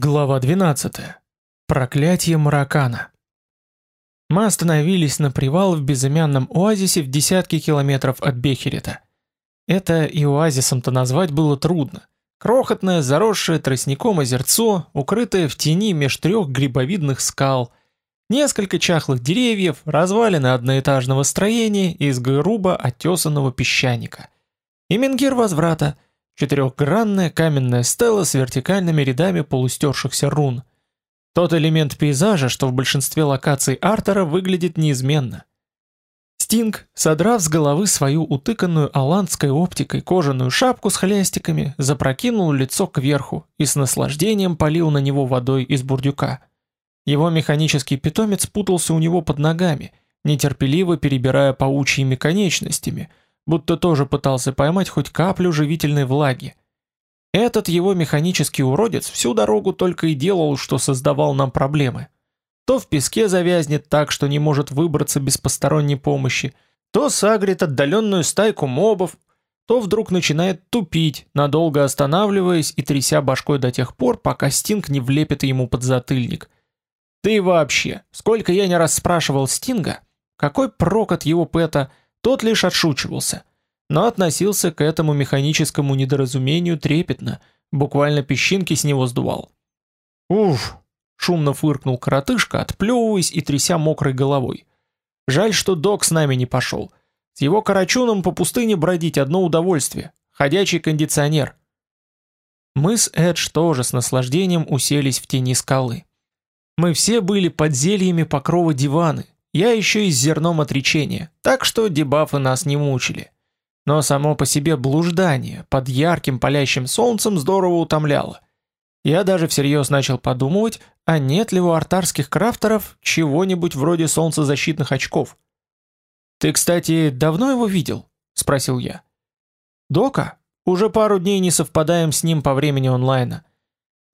Глава 12. Проклятие Маракана. Мы остановились на привал в безымянном оазисе в десятки километров от Бехерета. Это и оазисом-то назвать было трудно. Крохотное, заросшее тростником озерцо, укрытое в тени меж трех грибовидных скал, несколько чахлых деревьев, развалины одноэтажного строения из грубо оттесанного песчаника. И менгир возврата — Четырехгранная каменная стела с вертикальными рядами полустершихся рун. Тот элемент пейзажа, что в большинстве локаций Артера выглядит неизменно. Стинг, содрав с головы свою утыканную аландской оптикой кожаную шапку с хлястиками, запрокинул лицо кверху и с наслаждением полил на него водой из бурдюка. Его механический питомец путался у него под ногами, нетерпеливо перебирая паучьими конечностями – будто тоже пытался поймать хоть каплю живительной влаги. Этот его механический уродец всю дорогу только и делал, что создавал нам проблемы. То в песке завязнет так, что не может выбраться без посторонней помощи, то сагрит отдаленную стайку мобов, то вдруг начинает тупить, надолго останавливаясь и тряся башкой до тех пор, пока Стинг не влепит ему под затыльник. Да и вообще, сколько я не раз спрашивал Стинга, какой прок от его пэта – тот лишь отшучивался, но относился к этому механическому недоразумению трепетно, буквально песчинки с него сдувал. «Уф!» — шумно фыркнул коротышка, отплевываясь и тряся мокрой головой. «Жаль, что док с нами не пошел. С его карачуном по пустыне бродить одно удовольствие. Ходячий кондиционер». Мы с Эдж тоже с наслаждением уселись в тени скалы. Мы все были под зельями покрова диваны, я еще и с зерном отречения, так что дебафы нас не мучили. Но само по себе блуждание под ярким палящим солнцем здорово утомляло. Я даже всерьез начал подумывать, а нет ли у артарских крафтеров чего-нибудь вроде солнцезащитных очков. «Ты, кстати, давно его видел?» – спросил я. «Дока? Уже пару дней не совпадаем с ним по времени онлайна.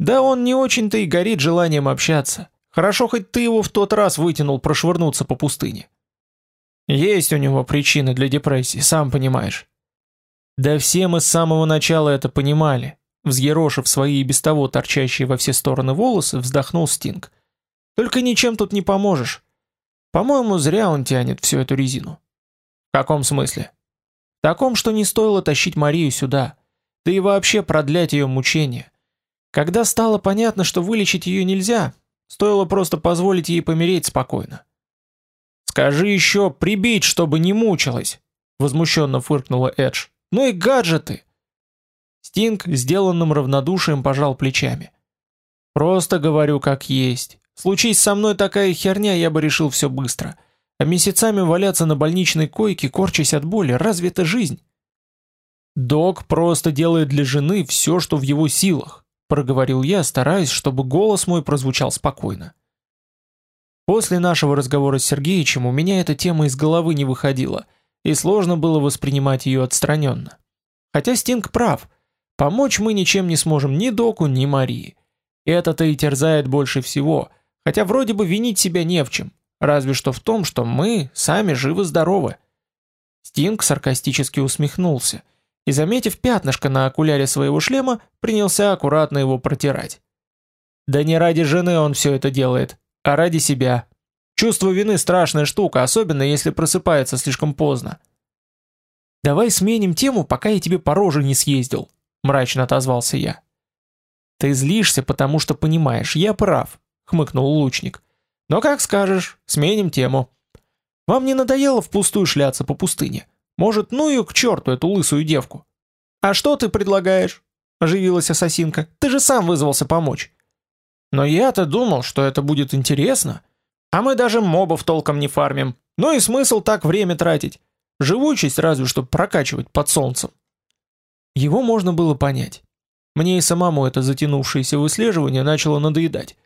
Да он не очень-то и горит желанием общаться. Хорошо, хоть ты его в тот раз вытянул прошвырнуться по пустыне. Есть у него причины для депрессии, сам понимаешь. Да все мы с самого начала это понимали. Взъерошив свои и без того торчащие во все стороны волосы, вздохнул Стинг. Только ничем тут не поможешь. По-моему, зря он тянет всю эту резину. В каком смысле? В таком, что не стоило тащить Марию сюда. Да и вообще продлять ее мучения. Когда стало понятно, что вылечить ее нельзя, Стоило просто позволить ей помереть спокойно. «Скажи еще, прибить, чтобы не мучилась!» Возмущенно фыркнула Эдж. «Ну и гаджеты!» Стинг сделанным равнодушием пожал плечами. «Просто говорю как есть. Случись со мной такая херня, я бы решил все быстро. А месяцами валяться на больничной койке, корчась от боли, разве это жизнь?» Док просто делает для жены все, что в его силах проговорил я, стараясь, чтобы голос мой прозвучал спокойно. После нашего разговора с Сергеичем у меня эта тема из головы не выходила, и сложно было воспринимать ее отстраненно. Хотя Стинг прав, помочь мы ничем не сможем ни Доку, ни Марии. Это-то и терзает больше всего, хотя вроде бы винить себя не в чем, разве что в том, что мы сами живы-здоровы. Стинг саркастически усмехнулся – и, заметив пятнышко на окуляре своего шлема, принялся аккуратно его протирать. Да не ради жены он все это делает, а ради себя. Чувство вины страшная штука, особенно если просыпается слишком поздно. «Давай сменим тему, пока я тебе по роже не съездил», — мрачно отозвался я. «Ты злишься, потому что понимаешь, я прав», — хмыкнул лучник. «Но как скажешь, сменим тему. Вам не надоело впустую шляться по пустыне? Может, ну ее к черту, эту лысую девку. А что ты предлагаешь? Оживилась ассасинка. Ты же сам вызвался помочь. Но я-то думал, что это будет интересно. А мы даже мобов толком не фармим. Ну и смысл так время тратить. Живучесть разве что прокачивать под солнцем. Его можно было понять. Мне и самому это затянувшееся выслеживание начало надоедать.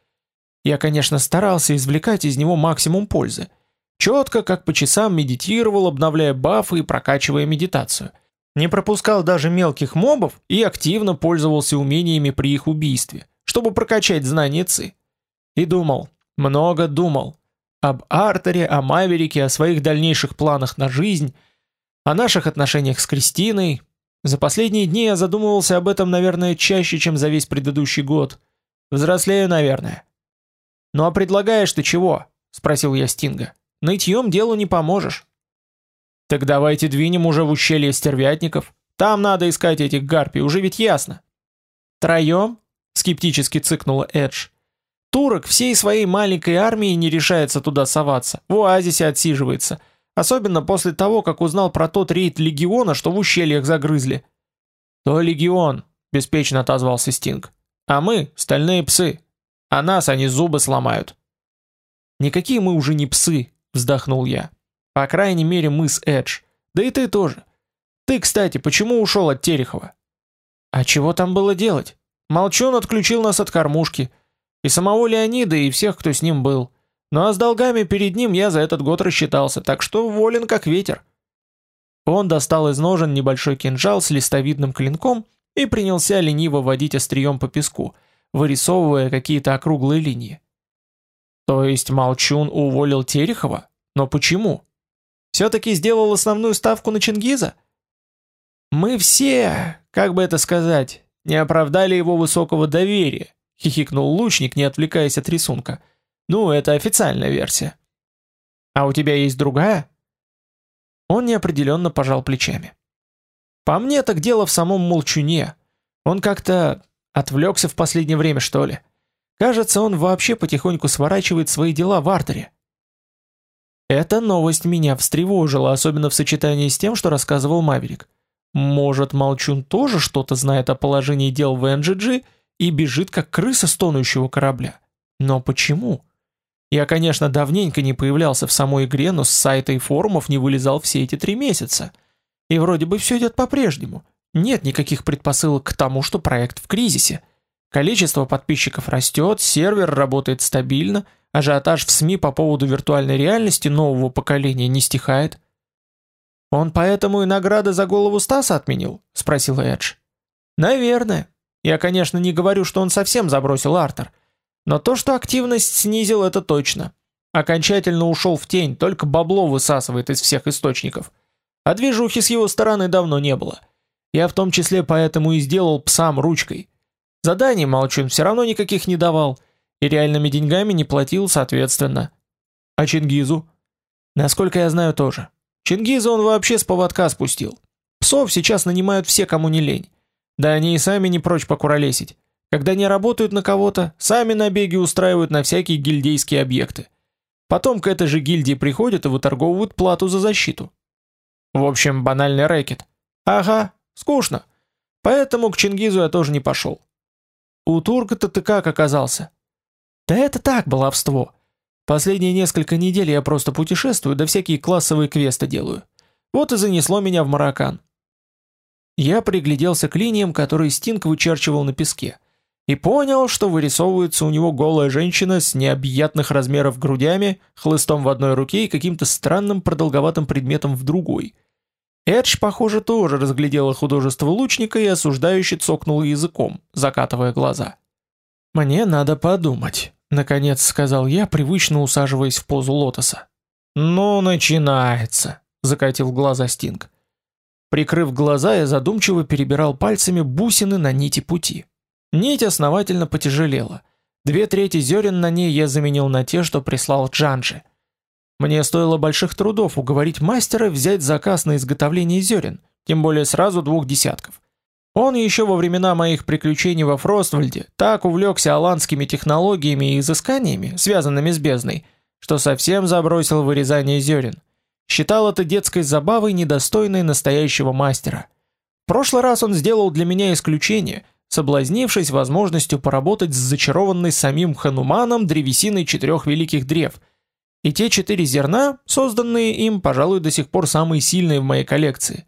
Я, конечно, старался извлекать из него максимум пользы. Четко, как по часам медитировал, обновляя бафы и прокачивая медитацию. Не пропускал даже мелких мобов и активно пользовался умениями при их убийстве, чтобы прокачать знания ЦИ. И думал, много думал. Об Артере, о Маверике, о своих дальнейших планах на жизнь, о наших отношениях с Кристиной. За последние дни я задумывался об этом, наверное, чаще, чем за весь предыдущий год. Взрослею, наверное. Ну а предлагаешь ты чего? Спросил я Стинга. Нытьем делу не поможешь. Так давайте двинем уже в ущелье стервятников. Там надо искать этих гарпий, уже ведь ясно. Троем? Скептически цыкнула Эдж. Турок всей своей маленькой армией не решается туда соваться, в оазисе отсиживается. Особенно после того, как узнал про тот рейд легиона, что в ущельях загрызли. То легион, беспечно отозвался Стинг. А мы — стальные псы. А нас они зубы сломают. Никакие мы уже не псы, вздохнул я. По крайней мере, мы с Эдж. Да и ты тоже. Ты, кстати, почему ушел от Терехова? А чего там было делать? Молчун отключил нас от кормушки. И самого Леонида, и всех, кто с ним был. Ну а с долгами перед ним я за этот год рассчитался, так что волен как ветер. Он достал из ножен небольшой кинжал с листовидным клинком и принялся лениво водить острием по песку, вырисовывая какие-то округлые линии. То есть Молчун уволил Терехова? Но почему? Все-таки сделал основную ставку на Чингиза? Мы все, как бы это сказать, не оправдали его высокого доверия, хихикнул лучник, не отвлекаясь от рисунка. Ну, это официальная версия. А у тебя есть другая? Он неопределенно пожал плечами. По мне так дело в самом молчуне. Он как-то отвлекся в последнее время, что ли. Кажется, он вообще потихоньку сворачивает свои дела в артере. Эта новость меня встревожила, особенно в сочетании с тем, что рассказывал Маверик. Может, Молчун тоже что-то знает о положении дел в NGG и бежит как крыса с тонущего корабля? Но почему? Я, конечно, давненько не появлялся в самой игре, но с сайта и форумов не вылезал все эти три месяца. И вроде бы все идет по-прежнему. Нет никаких предпосылок к тому, что проект в кризисе. Количество подписчиков растет, сервер работает стабильно, ажиотаж в СМИ по поводу виртуальной реальности нового поколения не стихает. «Он поэтому и награды за голову Стаса отменил?» — спросил Эдж. «Наверное. Я, конечно, не говорю, что он совсем забросил Артер, но то, что активность снизил, это точно. Окончательно ушел в тень, только бабло высасывает из всех источников. А движухи с его стороны давно не было. Я в том числе поэтому и сделал псам ручкой. Заданий Молчун все равно никаких не давал, и реальными деньгами не платил соответственно. А Чингизу? Насколько я знаю тоже. Чингиза он вообще с поводка спустил. Псов сейчас нанимают все, кому не лень. Да они и сами не прочь покуролесить. Когда не работают на кого-то, сами набеги устраивают на всякие гильдейские объекты. Потом к этой же гильдии приходят и выторговывают плату за защиту. В общем, банальный рэкет. Ага, скучно. Поэтому к Чингизу я тоже не пошел. У турка-то ты как оказался? Да это так, баловство. Последние несколько недель я просто путешествую, да всякие классовые квесты делаю. Вот и занесло меня в Маракан. Я пригляделся к линиям, которые Стинг вычерчивал на песке и понял, что вырисовывается у него голая женщина с необъятных размеров грудями, хлыстом в одной руке и каким-то странным продолговатым предметом в другой. Эдж, похоже, тоже разглядела художество лучника и осуждающе цокнула языком, закатывая глаза. «Мне надо подумать», — наконец сказал я, привычно усаживаясь в позу лотоса. «Ну, начинается», — закатил глаза Стинг. Прикрыв глаза, я задумчиво перебирал пальцами бусины на нити пути. Нить основательно потяжелела. Две трети зерен на ней я заменил на те, что прислал Джанжи. Мне стоило больших трудов уговорить мастера взять заказ на изготовление зерен, тем более сразу двух десятков. Он еще во времена моих приключений во Фроствальде так увлекся аланскими технологиями и изысканиями, связанными с бездной, что совсем забросил вырезание зерен. Считал это детской забавой, недостойной настоящего мастера. В прошлый раз он сделал для меня исключение – соблазнившись возможностью поработать с зачарованной самим Хануманом древесиной четырех великих древ. И те четыре зерна, созданные им, пожалуй, до сих пор самые сильные в моей коллекции.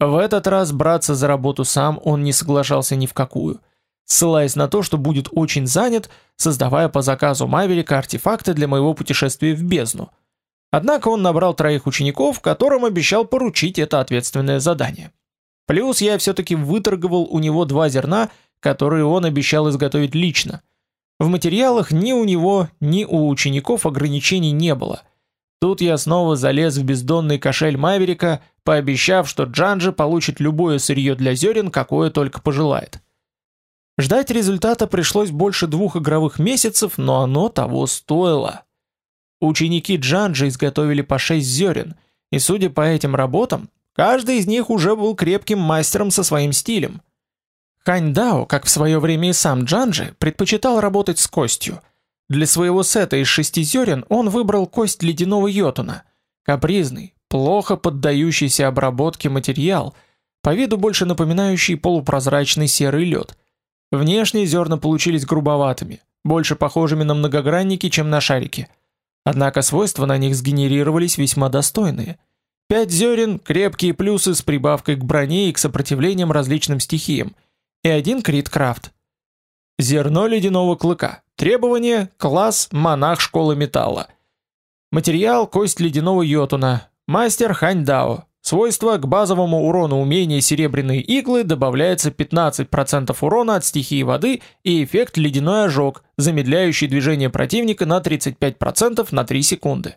В этот раз браться за работу сам он не соглашался ни в какую, ссылаясь на то, что будет очень занят, создавая по заказу Маверика артефакты для моего путешествия в бездну. Однако он набрал троих учеников, которым обещал поручить это ответственное задание. Плюс я все-таки выторговал у него два зерна, которые он обещал изготовить лично. В материалах ни у него, ни у учеников ограничений не было. Тут я снова залез в бездонный кошель Маверика, пообещав, что Джанджи получит любое сырье для зерен, какое только пожелает. Ждать результата пришлось больше двух игровых месяцев, но оно того стоило. Ученики Джанджи изготовили по 6 зерен, и судя по этим работам, каждый из них уже был крепким мастером со своим стилем. Хань Дао, как в свое время и сам Джанджи, предпочитал работать с костью. Для своего сета из шести зерен он выбрал кость ледяного йотуна, капризный, плохо поддающийся обработке материал, по виду больше напоминающий полупрозрачный серый лед. Внешние зерна получились грубоватыми, больше похожими на многогранники, чем на шарики – Однако свойства на них сгенерировались весьма достойные. Пять зерен, крепкие плюсы с прибавкой к броне и к сопротивлениям различным стихиям, и один крит-крафт. Зерно ледяного клыка. Требование – класс монах школы металла. Материал – кость ледяного йотуна. Мастер Хань Дао. Свойство к базовому урону умения серебряные иглы добавляется 15% урона от стихии воды и эффект ледяной ожог, замедляющий движение противника на 35% на 3 секунды.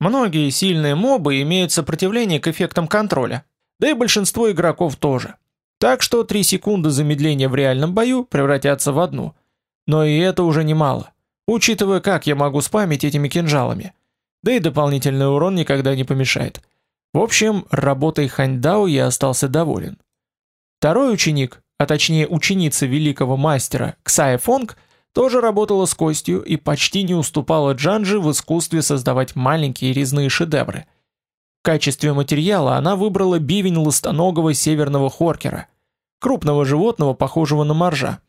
Многие сильные мобы имеют сопротивление к эффектам контроля, да и большинство игроков тоже. Так что 3 секунды замедления в реальном бою превратятся в одну. Но и это уже немало, учитывая, как я могу спамить этими кинжалами. Да и дополнительный урон никогда не помешает. В общем, работой Ханьдао я остался доволен. Второй ученик, а точнее ученица великого мастера Ксая Фонг, тоже работала с костью и почти не уступала Джанжи в искусстве создавать маленькие резные шедевры. В качестве материала она выбрала бивень ластоногого северного хоркера, крупного животного, похожего на моржа.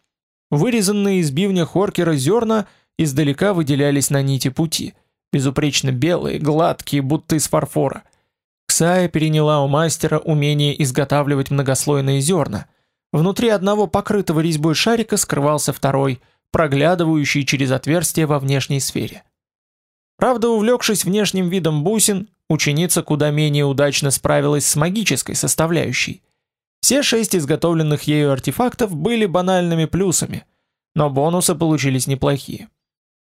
Вырезанные из бивня хоркера зерна издалека выделялись на нити пути, безупречно белые, гладкие, будто из фарфора – Ксая переняла у мастера умение изготавливать многослойные зерна. Внутри одного покрытого резьбой шарика скрывался второй, проглядывающий через отверстие во внешней сфере. Правда, увлекшись внешним видом бусин, ученица куда менее удачно справилась с магической составляющей. Все шесть изготовленных ею артефактов были банальными плюсами, но бонусы получились неплохие.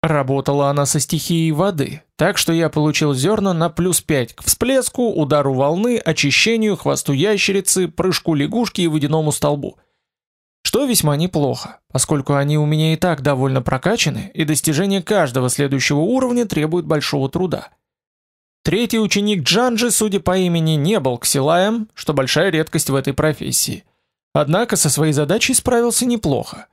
Работала она со стихией воды, так что я получил зерна на плюс 5 к всплеску, удару волны, очищению, хвосту ящерицы, прыжку лягушки и водяному столбу. Что весьма неплохо, поскольку они у меня и так довольно прокачаны, и достижение каждого следующего уровня требует большого труда. Третий ученик Джанджи, судя по имени, не был ксилаем, что большая редкость в этой профессии. Однако со своей задачей справился неплохо.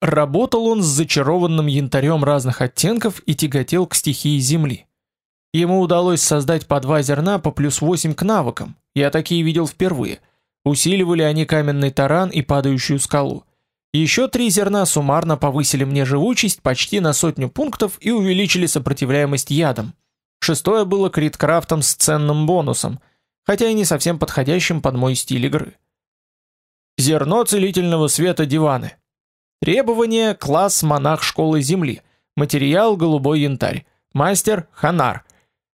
Работал он с зачарованным янтарем разных оттенков и тяготел к стихии земли. Ему удалось создать по два зерна по плюс 8 к навыкам, я такие видел впервые. Усиливали они каменный таран и падающую скалу. Еще три зерна суммарно повысили мне живучесть почти на сотню пунктов и увеличили сопротивляемость ядам. Шестое было криткрафтом с ценным бонусом, хотя и не совсем подходящим под мой стиль игры. Зерно целительного света диваны. Требования – класс монах школы Земли. Материал – голубой янтарь. Мастер – ханар.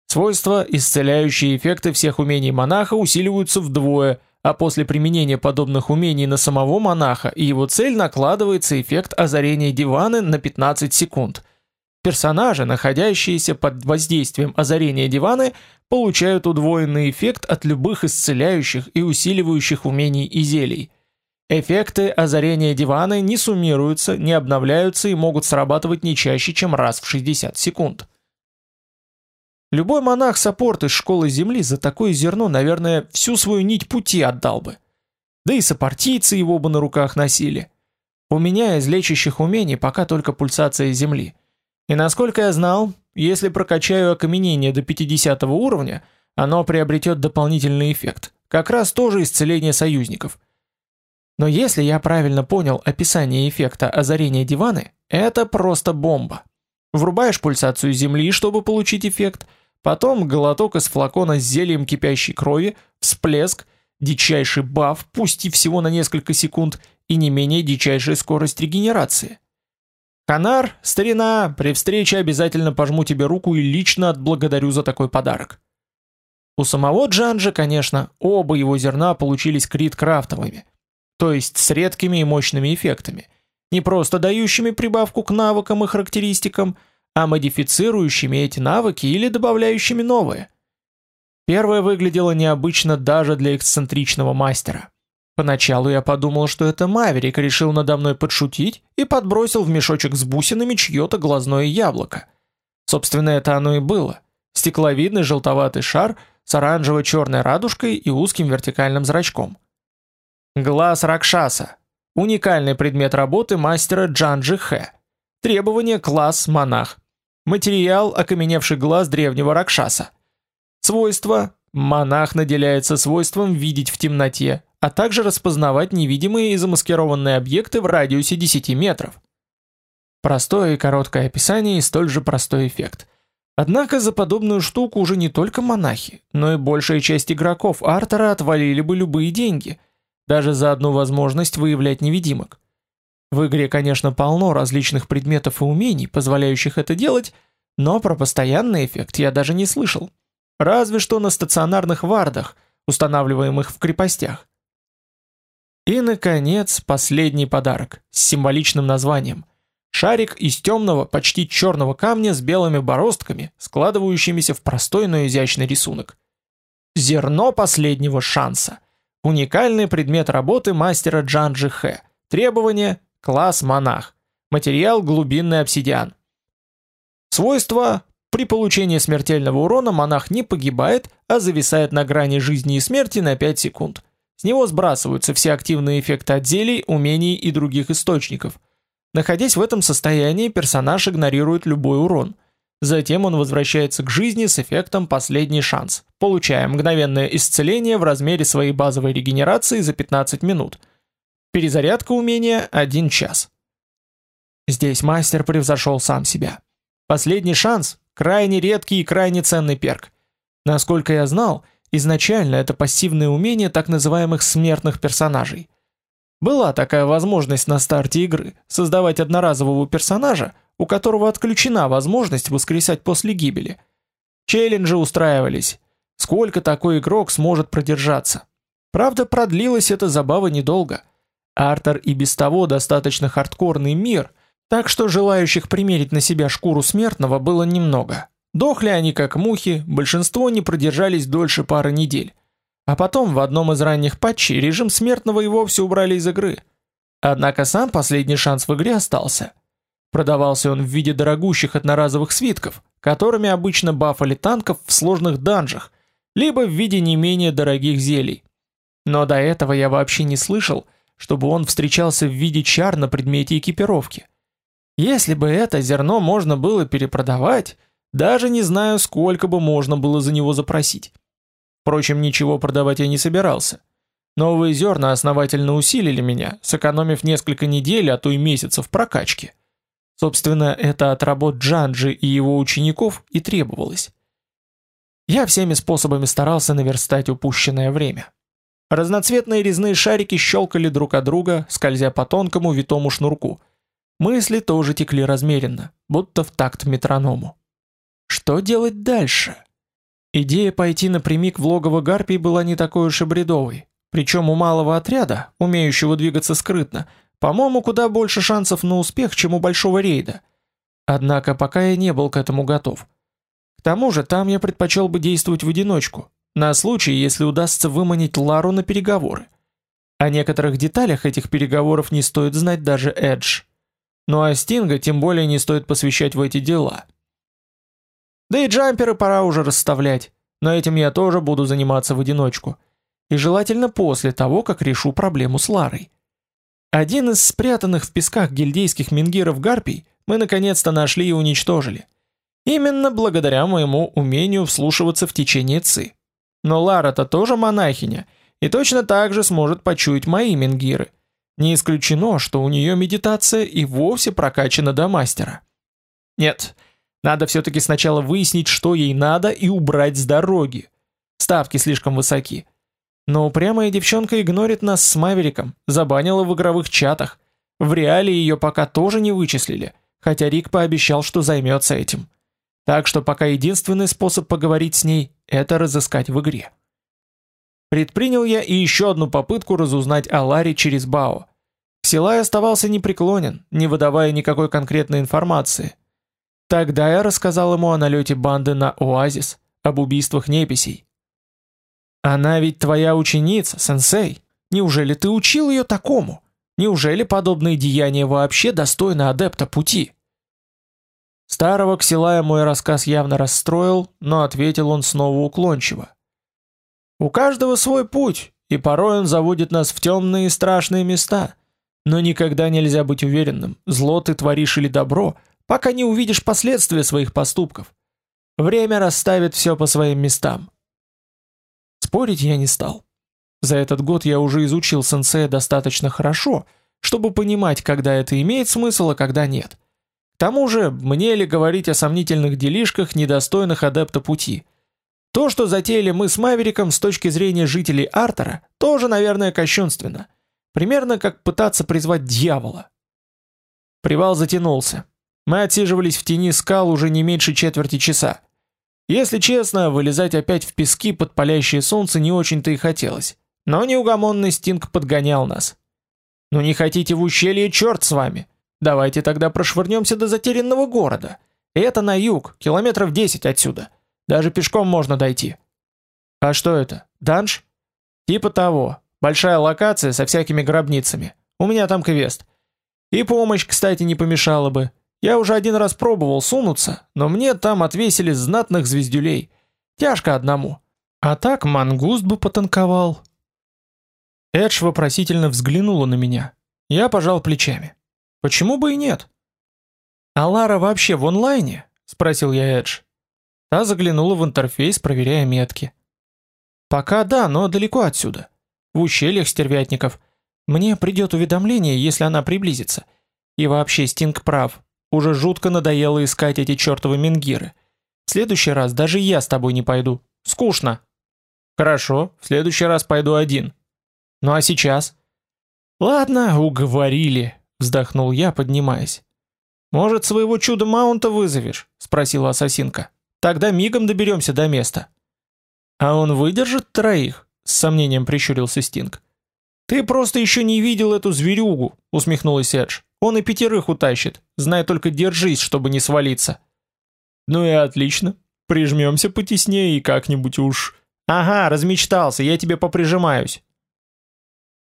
Свойства, исцеляющие эффекты всех умений монаха усиливаются вдвое, а после применения подобных умений на самого монаха и его цель накладывается эффект озарения дивана на 15 секунд. Персонажи, находящиеся под воздействием озарения дивана, получают удвоенный эффект от любых исцеляющих и усиливающих умений и зелий – Эффекты озарения дивана не суммируются, не обновляются и могут срабатывать не чаще, чем раз в 60 секунд. Любой монах-саппорт из школы Земли за такое зерно, наверное, всю свою нить пути отдал бы. Да и сопартийцы его бы на руках носили. У меня из лечащих умений пока только пульсация Земли. И насколько я знал, если прокачаю окаменение до 50 уровня, оно приобретет дополнительный эффект. Как раз тоже исцеление союзников – но если я правильно понял описание эффекта озарения диваны, это просто бомба. Врубаешь пульсацию земли, чтобы получить эффект, потом глоток из флакона с зельем кипящей крови, всплеск, дичайший баф, пусть и всего на несколько секунд, и не менее дичайшая скорость регенерации. Канар, старина, при встрече обязательно пожму тебе руку и лично отблагодарю за такой подарок. У самого Джанжа, конечно, оба его зерна получились крит-крафтовыми – то есть с редкими и мощными эффектами, не просто дающими прибавку к навыкам и характеристикам, а модифицирующими эти навыки или добавляющими новые. Первое выглядело необычно даже для эксцентричного мастера. Поначалу я подумал, что это Маверик решил надо мной подшутить и подбросил в мешочек с бусинами чье-то глазное яблоко. Собственно, это оно и было. Стекловидный желтоватый шар с оранжево-черной радужкой и узким вертикальным зрачком. Глаз Ракшаса. Уникальный предмет работы мастера Джанджи Хэ. Требование класс монах. Материал окаменевший глаз древнего Ракшаса. Свойства монах наделяется свойством видеть в темноте, а также распознавать невидимые и замаскированные объекты в радиусе 10 метров. Простое и короткое описание и столь же простой эффект. Однако за подобную штуку уже не только монахи, но и большая часть игроков Артера отвалили бы любые деньги, даже за одну возможность выявлять невидимок. В игре, конечно, полно различных предметов и умений, позволяющих это делать, но про постоянный эффект я даже не слышал. Разве что на стационарных вардах, устанавливаемых в крепостях. И, наконец, последний подарок с символичным названием. Шарик из темного, почти черного камня с белыми бороздками, складывающимися в простой, но изящный рисунок. Зерно последнего шанса. Уникальный предмет работы мастера Джанджи Хэ. Требование – класс монах. Материал – глубинный обсидиан. Свойства – при получении смертельного урона монах не погибает, а зависает на грани жизни и смерти на 5 секунд – с него сбрасываются все активные эффекты от умений и других источников. Находясь в этом состоянии, персонаж игнорирует любой урон. Затем он возвращается к жизни с эффектом «Последний шанс», получая мгновенное исцеление в размере своей базовой регенерации за 15 минут. Перезарядка умения – 1 час. Здесь мастер превзошел сам себя. Последний шанс – крайне редкий и крайне ценный перк. Насколько я знал – Изначально это пассивное умение так называемых смертных персонажей. Была такая возможность на старте игры создавать одноразового персонажа, у которого отключена возможность воскресать после гибели. Челленджи устраивались. Сколько такой игрок сможет продержаться? Правда, продлилась эта забава недолго. Артер и без того достаточно хардкорный мир, так что желающих примерить на себя шкуру смертного было немного. Дохли они как мухи, большинство не продержались дольше пары недель. А потом в одном из ранних патчей режим смертного и вовсе убрали из игры. Однако сам последний шанс в игре остался. Продавался он в виде дорогущих одноразовых свитков, которыми обычно бафали танков в сложных данжах, либо в виде не менее дорогих зелий. Но до этого я вообще не слышал, чтобы он встречался в виде чар на предмете экипировки. Если бы это зерно можно было перепродавать, даже не знаю, сколько бы можно было за него запросить. Впрочем, ничего продавать я не собирался. Новые зерна основательно усилили меня, сэкономив несколько недель, а то и месяцев прокачки. Собственно, это от работ Джанджи и его учеников и требовалось. Я всеми способами старался наверстать упущенное время. Разноцветные резные шарики щелкали друг от друга, скользя по тонкому витому шнурку. Мысли тоже текли размеренно, будто в такт метроному. Что делать дальше? Идея пойти напрямик в логово Гарпий была не такой уж и бредовой. Причем у малого отряда, умеющего двигаться скрытно, по-моему, куда больше шансов на успех, чем у большого рейда. Однако пока я не был к этому готов. К тому же там я предпочел бы действовать в одиночку, на случай, если удастся выманить Лару на переговоры. О некоторых деталях этих переговоров не стоит знать даже Эдж. Ну а Стинга тем более не стоит посвящать в эти дела. Да и джамперы пора уже расставлять, но этим я тоже буду заниматься в одиночку. И желательно после того, как решу проблему с Ларой. Один из спрятанных в песках гильдейских мингиров гарпий мы наконец-то нашли и уничтожили. Именно благодаря моему умению вслушиваться в течение ци. Но Лара-то тоже монахиня, и точно так же сможет почуять мои мингиры. Не исключено, что у нее медитация и вовсе прокачана до мастера. Нет, надо все-таки сначала выяснить, что ей надо, и убрать с дороги. Ставки слишком высоки. Но упрямая девчонка игнорит нас с Мавериком, забанила в игровых чатах. В реале ее пока тоже не вычислили, хотя Рик пообещал, что займется этим. Так что пока единственный способ поговорить с ней – это разыскать в игре. Предпринял я и еще одну попытку разузнать о Ларе через Бао. Силай оставался непреклонен, не выдавая никакой конкретной информации, Тогда я рассказал ему о налете банды на Оазис, об убийствах неписей. «Она ведь твоя ученица, сенсей», Неужели ты учил ее такому? Неужели подобные деяния вообще достойны адепта пути? Старого Ксилая мой рассказ явно расстроил, но ответил он снова уклончиво. У каждого свой путь, и порой он заводит нас в темные и страшные места. Но никогда нельзя быть уверенным, зло ты творишь или добро, пока не увидишь последствия своих поступков. Время расставит все по своим местам. Спорить я не стал. За этот год я уже изучил сенсея достаточно хорошо, чтобы понимать, когда это имеет смысл, а когда нет. К тому же, мне ли говорить о сомнительных делишках, недостойных адепта пути? То, что затеяли мы с Мавериком с точки зрения жителей Артера, тоже, наверное, кощунственно. Примерно как пытаться призвать дьявола. Привал затянулся. Мы отсиживались в тени скал уже не меньше четверти часа. Если честно, вылезать опять в пески под палящее солнце не очень-то и хотелось. Но неугомонный Стинг подгонял нас. «Ну не хотите в ущелье, черт с вами! Давайте тогда прошвырнемся до затерянного города. Это на юг, километров 10 отсюда. Даже пешком можно дойти». «А что это? Данж?» «Типа того. Большая локация со всякими гробницами. У меня там квест. И помощь, кстати, не помешала бы. Я уже один раз пробовал сунуться, но мне там отвесили знатных звездюлей. Тяжко одному. А так мангуст бы потанковал. Эдж вопросительно взглянула на меня. Я пожал плечами. Почему бы и нет? А Лара вообще в онлайне? Спросил я Эдж. Та заглянула в интерфейс, проверяя метки. Пока да, но далеко отсюда. В ущельях стервятников. Мне придет уведомление, если она приблизится. И вообще Стинг прав. Уже жутко надоело искать эти чертовы менгиры. В следующий раз даже я с тобой не пойду. Скучно. Хорошо, в следующий раз пойду один. Ну а сейчас? Ладно, уговорили, вздохнул я, поднимаясь. Может, своего чудо-маунта вызовешь? спросила ассасинка. Тогда мигом доберемся до места. А он выдержит троих? С сомнением прищурился Стинг. Ты просто еще не видел эту зверюгу, усмехнулась Эдж. Он и пятерых утащит. Знай только держись, чтобы не свалиться. Ну и отлично. Прижмемся потеснее и как-нибудь уж. Ага, размечтался, я тебе поприжимаюсь.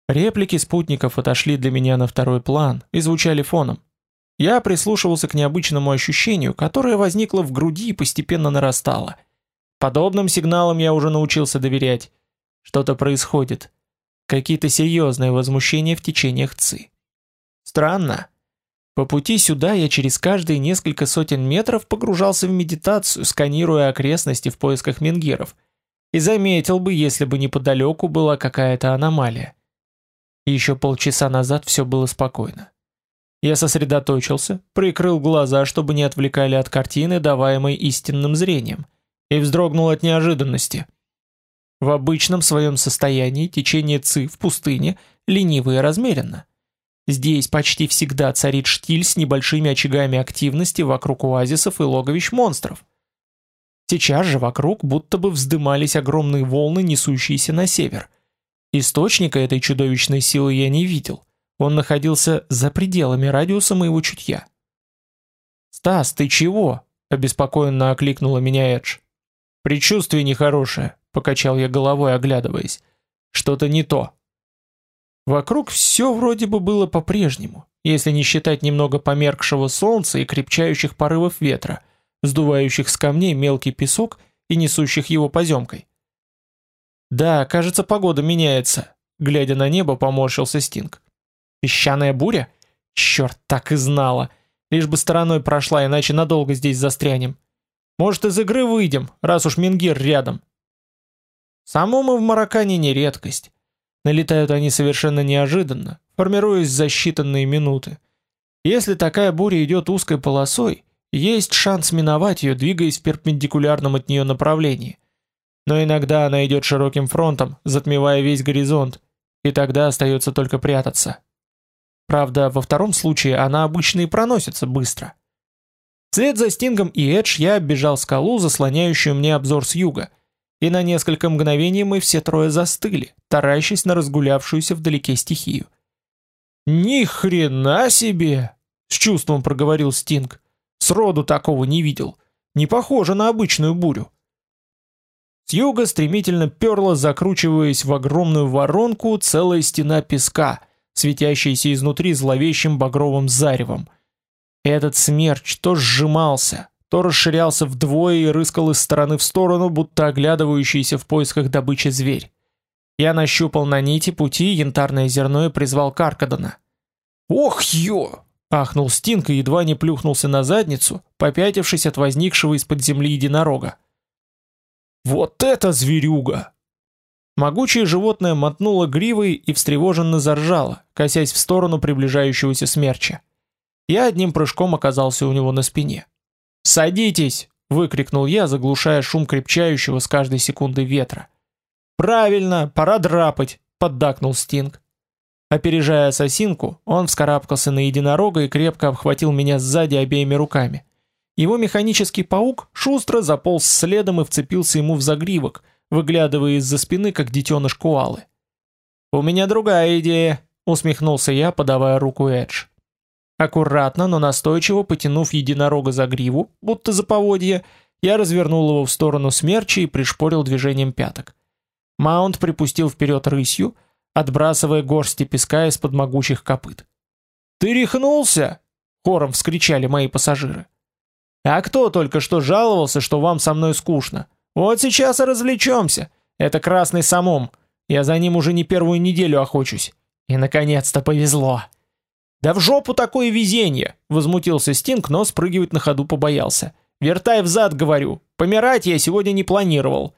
Реплики спутников отошли для меня на второй план и звучали фоном. Я прислушивался к необычному ощущению, которое возникло в груди и постепенно нарастало. Подобным сигналам я уже научился доверять. Что-то происходит. Какие-то серьезные возмущения в течениях ЦИ. Странно. По пути сюда я через каждые несколько сотен метров погружался в медитацию, сканируя окрестности в поисках менгиров. И заметил бы, если бы неподалеку была какая-то аномалия. Еще полчаса назад все было спокойно. Я сосредоточился, прикрыл глаза, чтобы не отвлекали от картины, даваемой истинным зрением, и вздрогнул от неожиданности. В обычном своем состоянии течение ЦИ в пустыне лениво и размеренно. Здесь почти всегда царит штиль с небольшими очагами активности вокруг оазисов и логовищ монстров. Сейчас же вокруг будто бы вздымались огромные волны, несущиеся на север. Источника этой чудовищной силы я не видел. Он находился за пределами радиуса моего чутья. «Стас, ты чего?» — обеспокоенно окликнула меня Эдж. «Предчувствие нехорошее», — покачал я головой, оглядываясь. «Что-то не то». Вокруг все вроде бы было по-прежнему, если не считать немного померкшего солнца и крепчающих порывов ветра, сдувающих с камней мелкий песок и несущих его поземкой. «Да, кажется, погода меняется», — глядя на небо, поморщился Стинг. «Песчаная буря? Черт, так и знала. Лишь бы стороной прошла, иначе надолго здесь застрянем. Может, из игры выйдем, раз уж Мингир рядом». Самому в Маракане не редкость. Налетают они совершенно неожиданно, формируясь за считанные минуты. Если такая буря идет узкой полосой, есть шанс миновать ее, двигаясь в перпендикулярном от нее направлении. Но иногда она идет широким фронтом, затмевая весь горизонт, и тогда остается только прятаться. Правда, во втором случае она обычно и проносится быстро. Вслед за Стингом и Эдж я оббежал скалу, заслоняющую мне обзор с юга, и на несколько мгновений мы все трое застыли, таращась на разгулявшуюся вдалеке стихию. «Ни хрена себе!» — с чувством проговорил Стинг. «Сроду такого не видел. Не похоже на обычную бурю». С юга стремительно перла, закручиваясь в огромную воронку, целая стена песка, светящаяся изнутри зловещим багровым заревом. Этот смерч то сжимался, то расширялся вдвое и рыскал из стороны в сторону, будто оглядывающийся в поисках добычи зверь. Я нащупал на нити пути янтарное зерно и призвал Каркадона. «Ох, ё!» — ахнул Стинг и едва не плюхнулся на задницу, попятившись от возникшего из-под земли единорога. «Вот это зверюга!» Могучее животное мотнуло гривой и встревоженно заржало, косясь в сторону приближающегося смерча. Я одним прыжком оказался у него на спине. «Садитесь!» — выкрикнул я, заглушая шум крепчающего с каждой секундой ветра. «Правильно, пора драпать!» — поддакнул Стинг. Опережая ассасинку, он вскарабкался на единорога и крепко обхватил меня сзади обеими руками. Его механический паук шустро заполз следом и вцепился ему в загривок, выглядывая из-за спины, как детеныш куалы. «У меня другая идея», — усмехнулся я, подавая руку Эдж. Аккуратно, но настойчиво потянув единорога за гриву, будто за поводье, я развернул его в сторону смерча и пришпорил движением пяток. Маунт припустил вперед рысью, отбрасывая горсти песка из-под могучих копыт. «Ты рехнулся?» — хором вскричали мои пассажиры. «А кто только что жаловался, что вам со мной скучно? Вот сейчас и развлечемся. Это красный самом. Я за ним уже не первую неделю охочусь. И, наконец-то, повезло!» «Да в жопу такое везение!» — возмутился Стинг, но спрыгивать на ходу побоялся. «Вертай взад, говорю. Помирать я сегодня не планировал.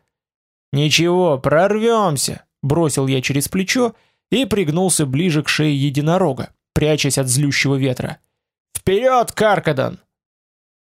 «Ничего, прорвемся!» — бросил я через плечо и пригнулся ближе к шее единорога, прячась от злющего ветра. «Вперед, Каркадан!»